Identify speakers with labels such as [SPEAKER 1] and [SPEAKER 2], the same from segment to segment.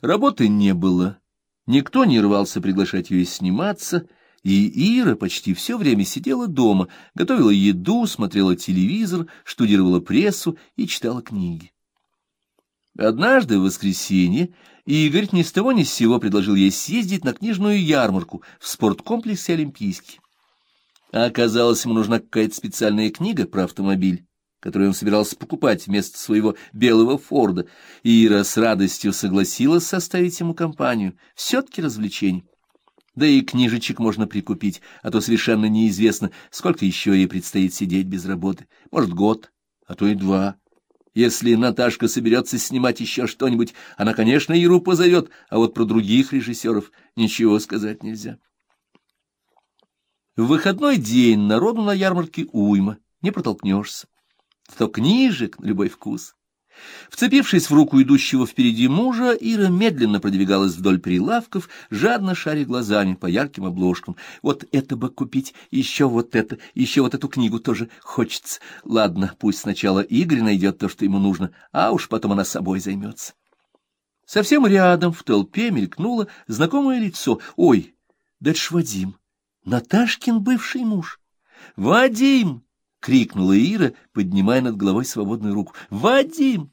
[SPEAKER 1] Работы не было, никто не рвался приглашать ее сниматься, и Ира почти все время сидела дома, готовила еду, смотрела телевизор, штудировала прессу и читала книги. Однажды в воскресенье Игорь ни с того ни с сего предложил ей съездить на книжную ярмарку в спорткомплексе «Олимпийский». А оказалось, ему нужна какая-то специальная книга про автомобиль, которую он собирался покупать вместо своего белого Форда, Ира с радостью согласилась составить ему компанию. Все-таки развлечение. Да и книжечек можно прикупить, а то совершенно неизвестно, сколько еще ей предстоит сидеть без работы. Может, год, а то и два. Если Наташка соберется снимать еще что-нибудь, она, конечно, Иру позовет, а вот про других режиссеров ничего сказать нельзя. В выходной день народу на ярмарке уйма, не протолкнешься. То книжек на любой вкус. Вцепившись в руку идущего впереди мужа, Ира медленно продвигалась вдоль прилавков, жадно шаря глазами по ярким обложкам. Вот это бы купить, еще вот это, еще вот эту книгу тоже хочется. Ладно, пусть сначала Игорь найдет то, что ему нужно, а уж потом она собой займется. Совсем рядом в толпе мелькнуло знакомое лицо. Ой, да это ж Вадим, Наташкин бывший муж. Вадим! — крикнула Ира, поднимая над головой свободную руку. «Вадим!»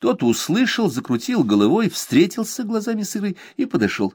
[SPEAKER 1] Тот услышал, закрутил головой, встретился глазами с Ирой и подошел.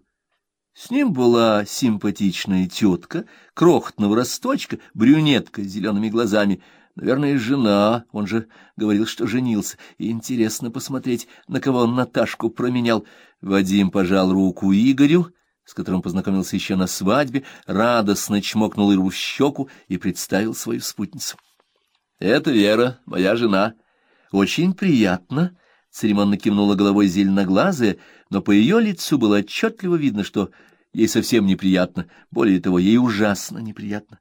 [SPEAKER 1] С ним была симпатичная тетка, крохотного росточка, брюнетка с зелеными глазами. Наверное, жена, он же говорил, что женился. И интересно посмотреть, на кого он Наташку променял. Вадим пожал руку Игорю, с которым познакомился еще на свадьбе, радостно чмокнул Иру в щеку и представил свою спутницу. — Это Вера, моя жена. — Очень приятно, — церемонно кивнула головой зеленоглазая, но по ее лицу было отчетливо видно, что ей совсем неприятно, более того, ей ужасно неприятно.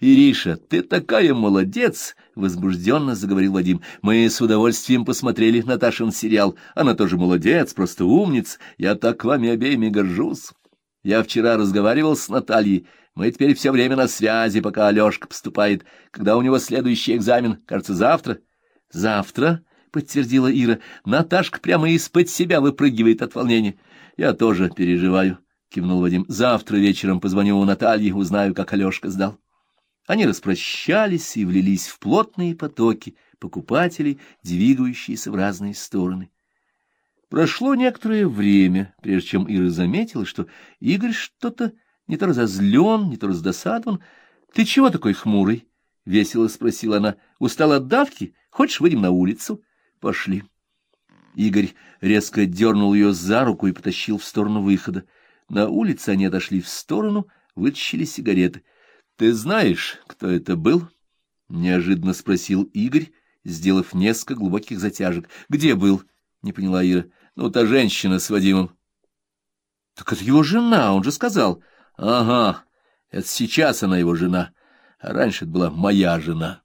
[SPEAKER 1] «Ириша, ты такая молодец!» — возбужденно заговорил Вадим. «Мы с удовольствием посмотрели Наташин сериал. Она тоже молодец, просто умница. Я так вами обеими горжусь. Я вчера разговаривал с Натальей. Мы теперь все время на связи, пока Алешка поступает. Когда у него следующий экзамен? Кажется, завтра?» «Завтра?» — подтвердила Ира. «Наташка прямо из-под себя выпрыгивает от волнения. Я тоже переживаю», — кивнул Вадим. «Завтра вечером позвоню у Натальи, узнаю, как Алешка сдал». Они распрощались и влились в плотные потоки покупателей, двигающиеся в разные стороны. Прошло некоторое время, прежде чем Ира заметила, что Игорь что-то не то разозлен, не то раздосадован. — Ты чего такой хмурый? — весело спросила она. — Устал от давки? Хочешь, выйдем на улицу? — Пошли. Игорь резко дернул ее за руку и потащил в сторону выхода. На улице они отошли в сторону, вытащили сигареты. Ты знаешь, кто это был? Неожиданно спросил Игорь, сделав несколько глубоких затяжек. Где был? Не поняла Ира. Ну, та женщина с Вадимом. Так это его жена, он же сказал. Ага, это сейчас она его жена, а раньше это была моя жена.